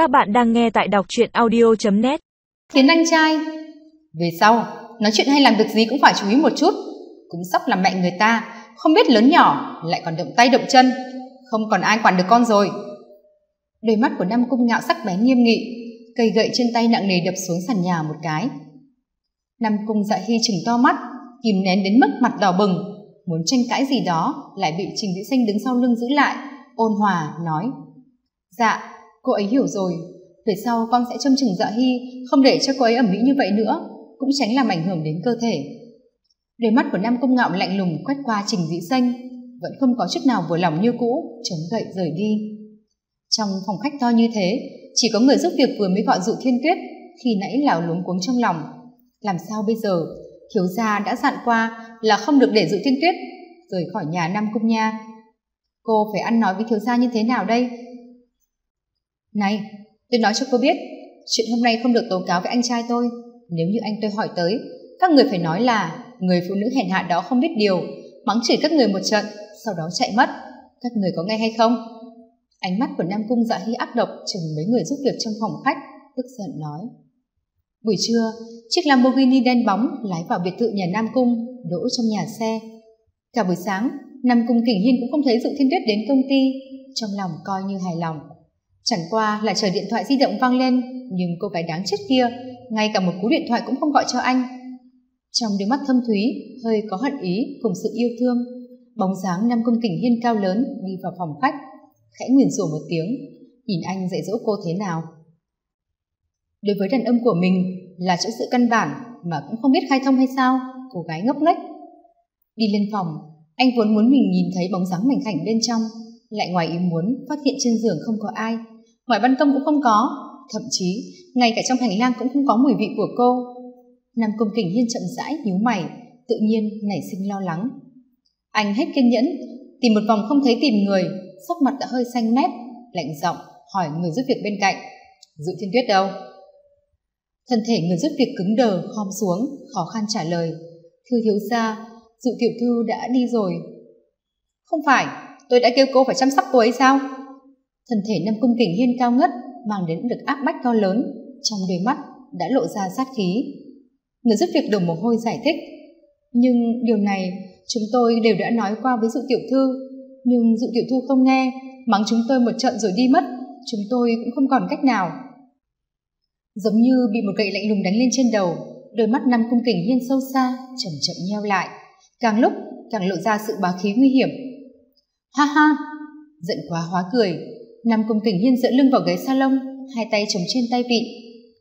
Các bạn đang nghe tại đọc truyện audio.net Khiến anh trai Về sau, nói chuyện hay làm việc gì cũng phải chú ý một chút. Cũng sắp làm mẹ người ta Không biết lớn nhỏ Lại còn động tay động chân Không còn ai quản được con rồi. Đôi mắt của Nam Cung ngạo sắc bén nghiêm nghị Cây gậy trên tay nặng nề đập xuống sàn nhà một cái. Nam Cung dạ hy chừng to mắt Kìm nén đến mức mặt đỏ bừng Muốn tranh cãi gì đó Lại bị Trình Vĩ Xanh đứng sau lưng giữ lại Ôn hòa nói Dạ cô ấy hiểu rồi. Về sau con sẽ trông chừng dạ hy, không để cho cô ấy ẩm mỹ như vậy nữa, cũng tránh làm ảnh hưởng đến cơ thể. Đôi mắt của nam công ngạo lạnh lùng quét qua trình vĩ xanh, vẫn không có chút nào vừa lòng như cũ, chống gậy rời đi. Trong phòng khách to như thế, chỉ có người giúp việc vừa mới gọi dụ thiên tuyết, khi nãy lào luống cuống trong lòng. Làm sao bây giờ? Thiếu gia đã dặn qua là không được để dụ thiên tuyết, rời khỏi nhà nam cung nha. Cô phải ăn nói với thiếu gia như thế nào đây? Này, tôi nói cho cô biết, chuyện hôm nay không được tố cáo với anh trai tôi. Nếu như anh tôi hỏi tới, các người phải nói là người phụ nữ hèn hạ đó không biết điều, mắng chửi các người một trận, sau đó chạy mất. Các người có nghe hay không? Ánh mắt của Nam Cung dạ hy ác độc chừng mấy người giúp việc trong phòng khách, tức giận nói. Buổi trưa, chiếc Lamborghini đen bóng lái vào biệt thự nhà Nam Cung, đỗ trong nhà xe. Cả buổi sáng, Nam Cung Kình Hiên cũng không thấy Dụ Thiên Tuyết đến công ty, trong lòng coi như hài lòng. Chẳng qua là chờ điện thoại di động vang lên, nhưng cô gái đáng chết kia, ngay cả một cú điện thoại cũng không gọi cho anh. Trong đôi mắt thâm thúy, hơi có hận ý cùng sự yêu thương, bóng dáng nam công kình hiên cao lớn đi vào phòng khách, khẽ nguyền rủa một tiếng, nhìn anh dạy dỗ cô thế nào. Đối với đàn ông của mình là chỗ sự căn bản mà cũng không biết khai thông hay sao, cô gái ngốc nghếch. Đi lên phòng, anh vốn muốn mình nhìn thấy bóng dáng mảnh khảnh bên trong, lại ngoài ý muốn phát hiện trên giường không có ai ngoài ban công cũng không có. Thậm chí, ngay cả trong hành lang cũng không có mùi vị của cô. Nam công kình hiên chậm rãi nhíu mày, tự nhiên nảy sinh lo lắng. Anh hết kiên nhẫn, tìm một vòng không thấy tìm người, sắc mặt đã hơi xanh mét, lạnh giọng hỏi người giúp việc bên cạnh. Dự thiên tuyết đâu? Thân thể người giúp việc cứng đờ, khom xuống, khó khăn trả lời. Thưa thiếu gia, dự tiểu thư đã đi rồi. Không phải, tôi đã kêu cô phải chăm sóc cô ấy sao? Thân thể năm cung kình hiên cao ngất, mang đến được áp bách to lớn, trong đôi mắt đã lộ ra sát khí. Người giúp việc đổ mồ hôi giải thích, nhưng điều này chúng tôi đều đã nói qua với dụ tiểu thư, nhưng dụ tiểu thư không nghe, mắng chúng tôi một trận rồi đi mất, chúng tôi cũng không còn cách nào. Giống như bị một gậy lạnh lùng đánh lên trên đầu, đôi mắt năm cung kình hiên sâu xa, chậm chậm nheo lại. Càng lúc, càng lộ ra sự bá khí nguy hiểm. Ha ha, giận quá, hóa cười nằm cung kình hiên dựa lưng vào ghế salon, hai tay chống trên tay vị.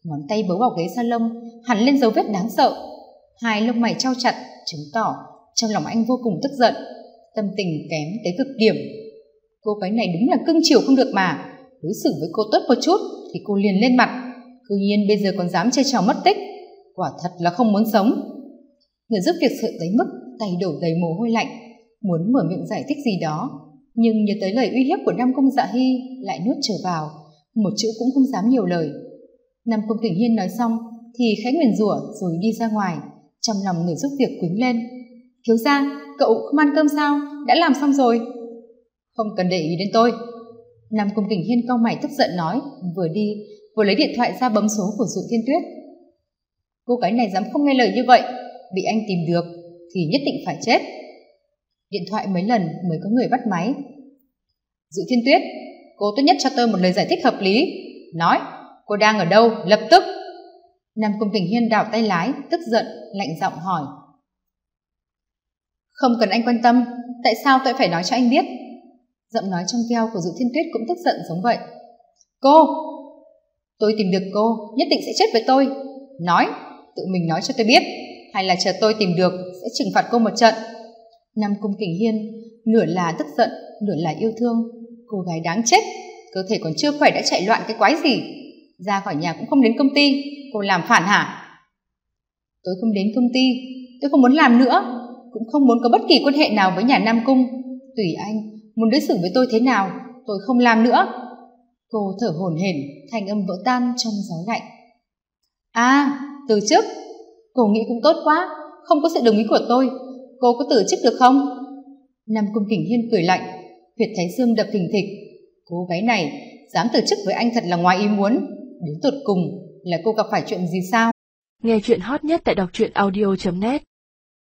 Ngón tay bấu vào ghế salon, hẳn lên dấu vết đáng sợ. Hai lông mày trao chặt, chứng tỏ trong lòng anh vô cùng tức giận, tâm tình kém tới cực điểm. Cô gái này đúng là cưng chiều không được mà. Đối xử với cô tốt một chút thì cô liền lên mặt. Cư nhiên bây giờ còn dám chơi trò mất tích. Quả thật là không muốn sống. Người giúp việc sợ tới mức tay đổ đầy mồ hôi lạnh, muốn mở miệng giải thích gì đó nhưng nhớ tới lời uy hiếp của nam công dạ hy, lại nuốt trở vào. Một chữ cũng không dám nhiều lời. Nam công kình hiên nói xong, thì khẽ nguyền rủa rồi đi ra ngoài. Trong lòng người giúp việc quýnh lên. Thiếu gia, cậu không ăn cơm sao? Đã làm xong rồi. Không cần để ý đến tôi. Nam công kình hiên cau mày tức giận nói, vừa đi, vừa lấy điện thoại ra bấm số của dụ thiên tuyết. Cô gái này dám không nghe lời như vậy, bị anh tìm được thì nhất định phải chết điện thoại mấy lần mới có người bắt máy. Dự thiên tuyết, cô tốt nhất cho tôi một lời giải thích hợp lý. Nói, cô đang ở đâu? Lập tức. Nam cung tình hiên đảo tay lái, tức giận, lạnh giọng hỏi. Không cần anh quan tâm, tại sao tôi phải nói cho anh biết? Giọng nói trong veo của dự thiên tuyết cũng tức giận giống vậy. Cô, tôi tìm được cô, nhất định sẽ chết với tôi. Nói, tự mình nói cho tôi biết, hay là chờ tôi tìm được, sẽ trừng phạt cô một trận. Nam Cung Kình Hiên nửa là tức giận, nửa là yêu thương. Cô gái đáng chết, cơ thể còn chưa khỏe đã chạy loạn cái quái gì. Ra khỏi nhà cũng không đến công ty, cô làm phản hả? Tôi không đến công ty, tôi không muốn làm nữa, cũng không muốn có bất kỳ quan hệ nào với nhà Nam Cung. Tùy anh, muốn đối xử với tôi thế nào, tôi không làm nữa. Cô thở hổn hển, thành âm vỡ tan trong gió lạnh. À, từ trước, cô nghĩ cũng tốt quá, không có sự đồng ý của tôi, cô có tử chức được không? Nam cung kình hiên cười lạnh, huyệt thái dương đập thình thịch. Cô gái này dám từ chức với anh thật là ngoài ý muốn. Đến tột cùng là cô gặp phải chuyện gì sao? Nghe chuyện hot nhất tại đọc truyện audio.net